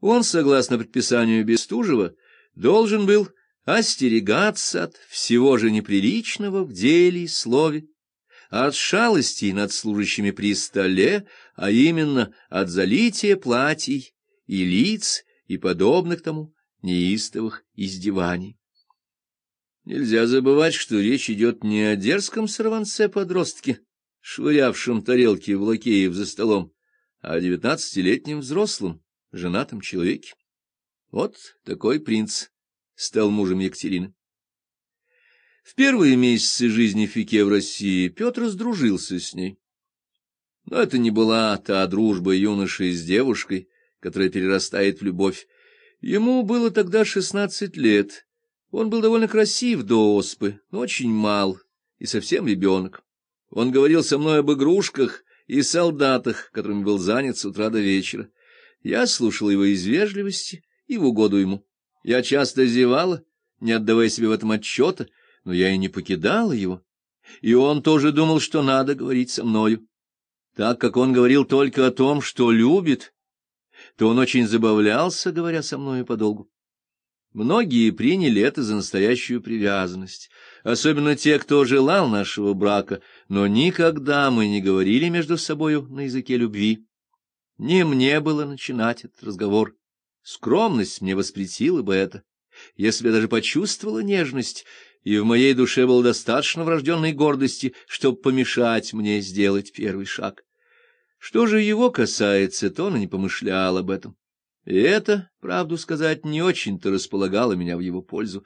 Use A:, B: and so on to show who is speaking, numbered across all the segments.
A: Он, согласно предписанию Бестужева, должен был остерегаться от всего же неприличного в деле и слове, от шалостей над служащими при столе, а именно от залития платьей и лиц и подобных тому неистовых издеваний. Нельзя забывать, что речь идет не о дерзком сорванце-подростке, швырявшем тарелки в лакеев за столом, а о девятнадцатилетнем взрослом, женатом человеке. Вот такой принц стал мужем Екатерины. В первые месяцы жизни Фике в России Петр сдружился с ней. Но это не была та дружба юноши с девушкой, которая перерастает в любовь. Ему было тогда шестнадцать лет. Он был довольно красив до оспы, но очень мал и совсем ребенок. Он говорил со мной об игрушках и солдатах, которыми был занят с утра до вечера. Я слушал его из вежливости и в угоду ему. Я часто зевала, не отдавая себе в этом отчета, но я и не покидала его. И он тоже думал, что надо говорить со мною. Так как он говорил только о том, что любит, то он очень забавлялся, говоря со мною подолгу. Многие приняли это за настоящую привязанность, особенно те, кто желал нашего брака, но никогда мы не говорили между собою на языке любви. Не мне было начинать этот разговор. Скромность мне воспретила бы это. Если бы даже почувствовала нежность, и в моей душе было достаточно врожденной гордости, чтобы помешать мне сделать первый шаг. Что же его касается, то он и не помышлял об этом. И это, правду сказать, не очень-то располагало меня в его пользу.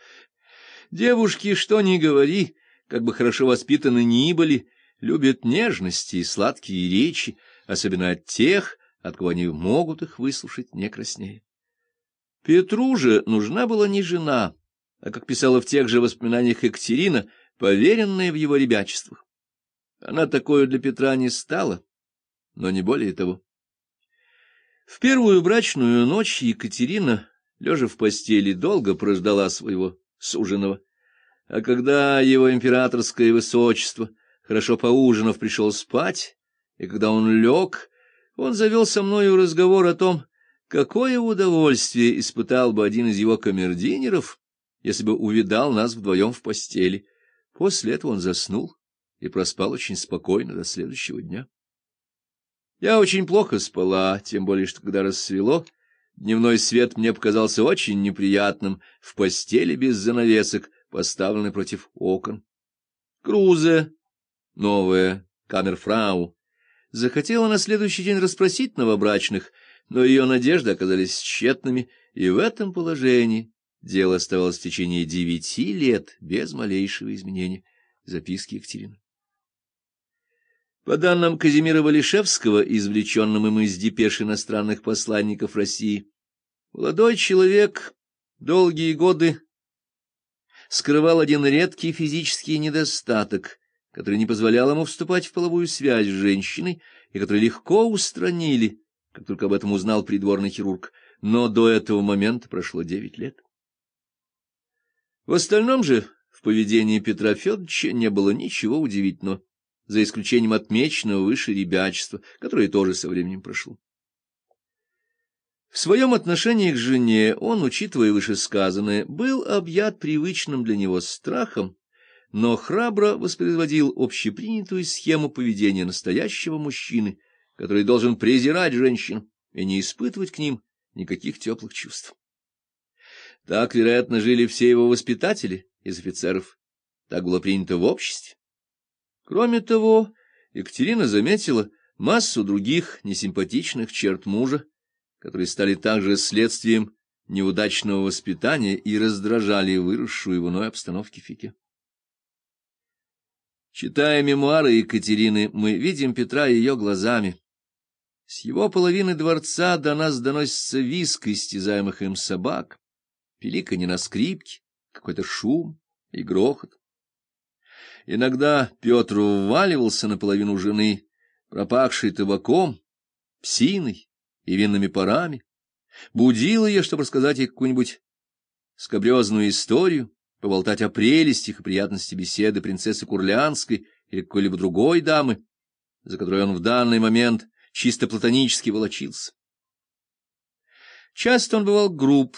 A: Девушки, что ни говори, как бы хорошо воспитаны ни были, любят нежности и сладкие речи, особенно от тех, от кого они могут их выслушать не краснее. Петру же нужна была не жена, а, как писала в тех же воспоминаниях Екатерина, поверенная в его ребячествах. Она такой для Петра не стала, но не более того. В первую брачную ночь Екатерина, лежа в постели, долго прождала своего суженого. А когда его императорское высочество, хорошо поужинав, пришел спать, и когда он лег, он завел со мною разговор о том, какое удовольствие испытал бы один из его камердинеров, если бы увидал нас вдвоем в постели. После этого он заснул и проспал очень спокойно до следующего дня. Я очень плохо спала, тем более, что когда рассвело, дневной свет мне показался очень неприятным, в постели без занавесок, поставленной против окон. Крузе, новая камерфрау, захотела на следующий день расспросить новобрачных, но ее надежды оказались тщетными, и в этом положении дело оставалось в течение девяти лет без малейшего изменения. Записки Екатерины. По данным Казимира Валишевского, извлеченным им из депеш иностранных посланников России, молодой человек долгие годы скрывал один редкий физический недостаток, который не позволял ему вступать в половую связь с женщиной и который легко устранили, как только об этом узнал придворный хирург, но до этого момента прошло девять лет. В остальном же в поведении Петра Федоровича не было ничего удивительного за исключением отмеченного выше ребячества, которое тоже со временем прошло. В своем отношении к жене он, учитывая вышесказанное, был объят привычным для него страхом, но храбро воспроизводил общепринятую схему поведения настоящего мужчины, который должен презирать женщин и не испытывать к ним никаких теплых чувств. Так, вероятно, жили все его воспитатели из офицеров. Так было принято в обществе. Кроме того, Екатерина заметила массу других несимпатичных черт мужа, которые стали также следствием неудачного воспитания и раздражали выросшую в иной обстановке Фике. Читая мемуары Екатерины, мы видим Петра ее глазами. С его половины дворца до нас доносится виск истязаемых им собак, пиликанье на скрипке, какой-то шум и грохот. Иногда Петр вваливался наполовину жены, пропахшей табаком, псиной и винными парами, будил ее, чтобы рассказать ей какую-нибудь скобрезную историю, поболтать о прелестях и приятности беседы принцессы Курлянской или какой-либо другой дамы, за которой он в данный момент чисто платонически волочился. Часто он бывал груб,